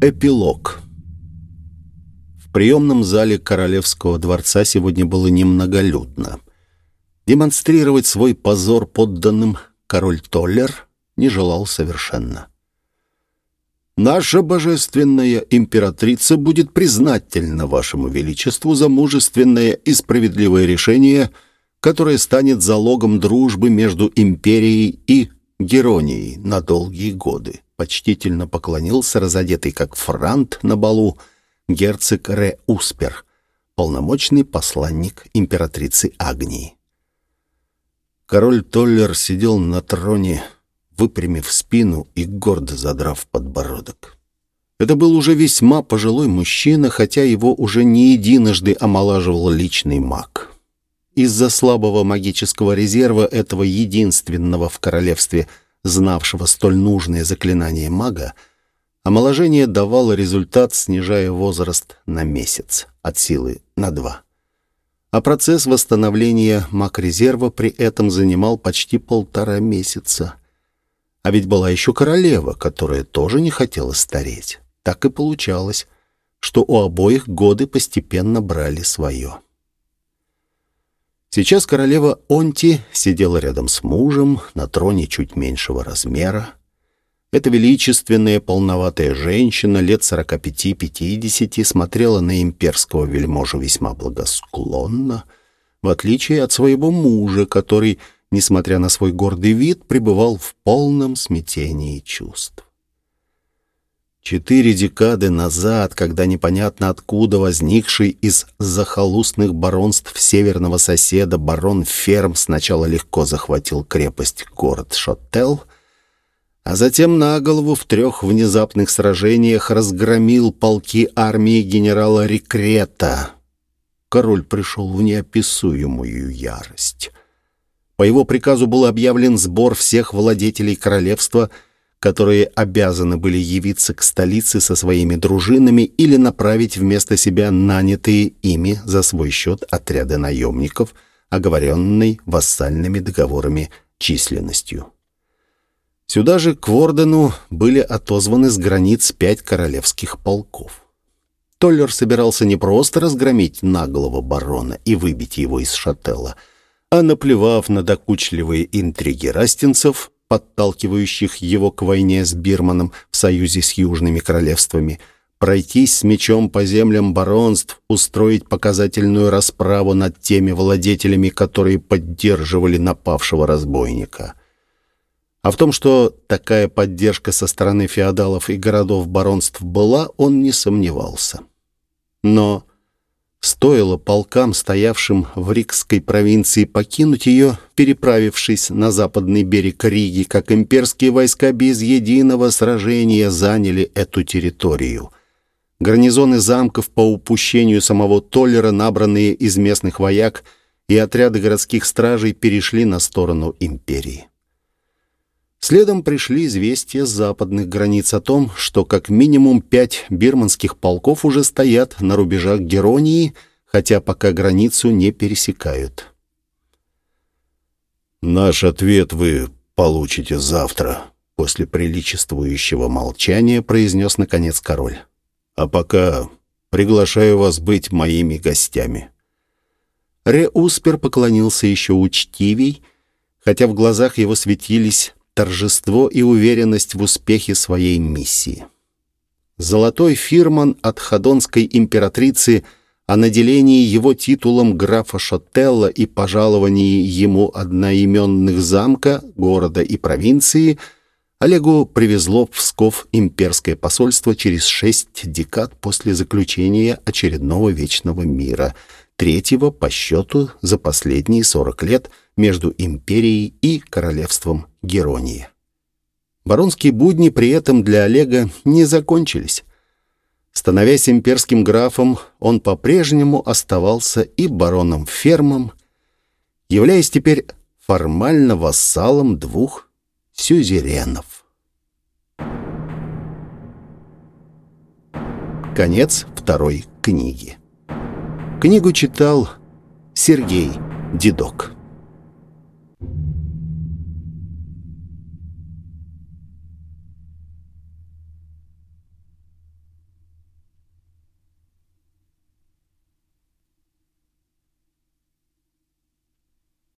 Эпилог. В приемном зале Королевского дворца сегодня было немноголюдно. Демонстрировать свой позор подданным король Толлер не желал совершенно. «Наша божественная императрица будет признательна вашему величеству за мужественное и справедливое решение, которое станет залогом дружбы между империей и Геронией на долгие годы», почтительно поклонился разодетый как франт на балу герцог Ре Успер, полномочный посланник императрицы Агнии. Король Толлер сидел на троне, выпрямив спину и гордо задрав подбородок. Это был уже весьма пожилой мужчина, хотя его уже не единожды омолаживал личный маг. Из-за слабого магического резерва этого единственного в королевстве, знавшего столь нужное заклинание мага, омоложение давало результат, снижая возраст на месяц, от силы на два. А процесс восстановления маг-резерва при этом занимал почти полтора месяца. А ведь была еще королева, которая тоже не хотела стареть. Так и получалось, что у обоих годы постепенно брали свое. Сейчас королева Онти сидела рядом с мужем на троне чуть меньшего размера. Эта величественная полноватая женщина лет 45-50 смотрела на имперского вельможу весьма благосклонно, в отличие от своего мужа, который, несмотря на свой гордый вид, пребывал в полном смятении чувств. Четыре декады назад, когда непонятно откуда возникший из захолустных баронств северного соседа барон Ферм сначала легко захватил крепость город Шоттел, а затем на голову в трех внезапных сражениях разгромил полки армии генерала Рекрета. Король пришел в неописуемую ярость. По его приказу был объявлен сбор всех владетелей королевства – которые обязаны были явиться к столице со своими дружинами или направить вместо себя нанятые ими за свой счет отряды наемников, оговоренной вассальными договорами численностью. Сюда же к Вордену были отозваны с границ пять королевских полков. Толлер собирался не просто разгромить наглого барона и выбить его из шателла, а, наплевав на докучливые интриги растинцев, подталкивающих его к войне с Бирманом в союзе с южными королевствами, пройтись с мечом по землям баронств, устроить показательную расправу над теми владетелями, которые поддерживали напавшего разбойника. А в том, что такая поддержка со стороны феодалов и городов баронств была, он не сомневался. Но Стоило полкам, стоявшим в Рикской провинции, покинуть ее, переправившись на западный берег Риги, как имперские войска без единого сражения заняли эту территорию. Гарнизоны замков по упущению самого Толлера, набранные из местных вояк, и отряды городских стражей перешли на сторону империи. Следом пришли известия с западных границ о том, что как минимум пять бирманских полков уже стоят на рубежах Геронии, хотя пока границу не пересекают. «Наш ответ вы получите завтра», — после приличествующего молчания произнес наконец король. «А пока приглашаю вас быть моими гостями». Ре Успер поклонился еще учтивей, хотя в глазах его светились торжество и уверенность в успехе своей миссии. Золотой фирман от ходонской императрицы о наделении его титулом графа Шотелла и пожаловании ему одноименных замка, города и провинции Олегу привезло в Псков имперское посольство через шесть декад после заключения очередного вечного мира, третьего по счету за последние сорок лет между империей и королевством Герония. Баронские будни при этом для Олега не закончились. Становясь имперским графом, он по-прежнему оставался и бароном фермом, являясь теперь формально вассалом двух сюзеренов. Конец второй книги. Книгу читал Сергей Дедок.